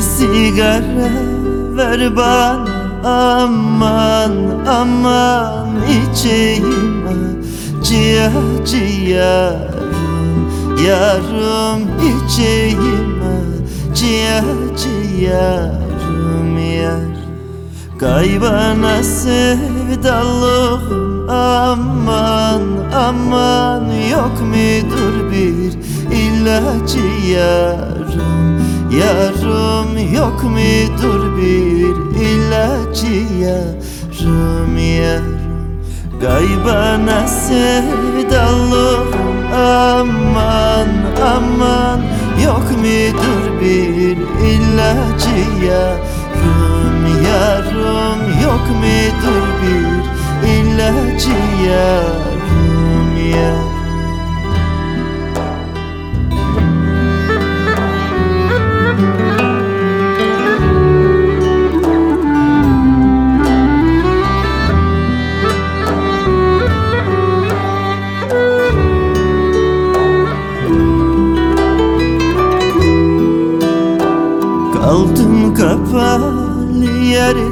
sigara ver bana Aman aman içeyim. Ciğer ciğerim Yarım içeyim. Ciğer ciğerim yar. Kaybana sevdalığım aman aman. Yok mudur bir ilacı yarım Yarım yok mudur bir ilacı? Yarım yarım. Kaybana sevdalığım aman aman. Yok mudur bir ilacı? yarım Kaldım kapalı yerde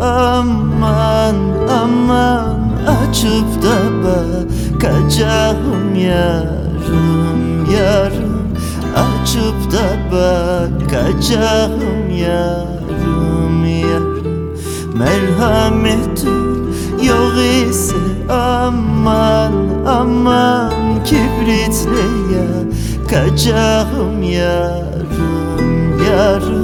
aman aman. Açıp da bakacağım yarım yarım. Açıp da bakacağım yarım yarım. Merhametin yok ise aman aman. Kibritle yakacağım yarım yarım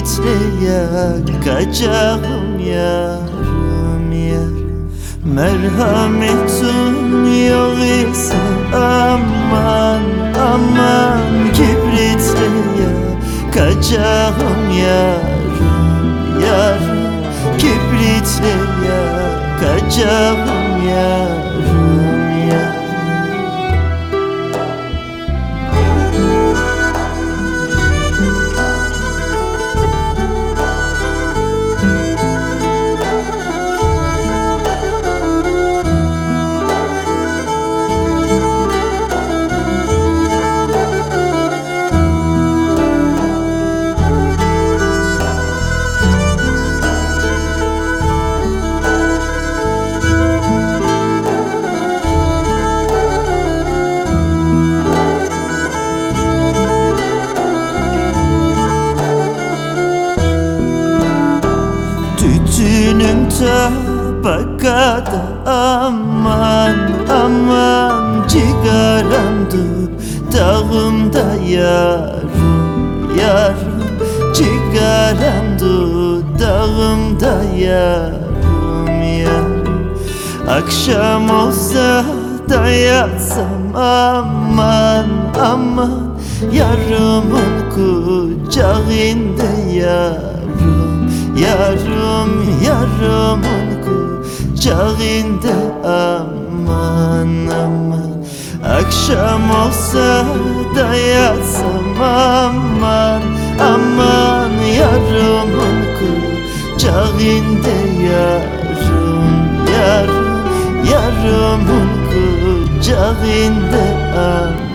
Kibritle yakacağım yarım yarım Merhametin yok ise aman aman Kibritle yakacağım yarım yarım Kibritle yakacağım yarım Tütünüm tabakada aman aman Cigaram dudağımda yarım yarım Cigaram dudağımda yarım yarım. Akşam olsa da yatsam aman aman. Yarımın kucağında yarım Yarım yarımın kucağında aman aman. Akşam olsa da yatsam aman aman. Yarımın kucağında yarım yarım Yarımın kucağında aman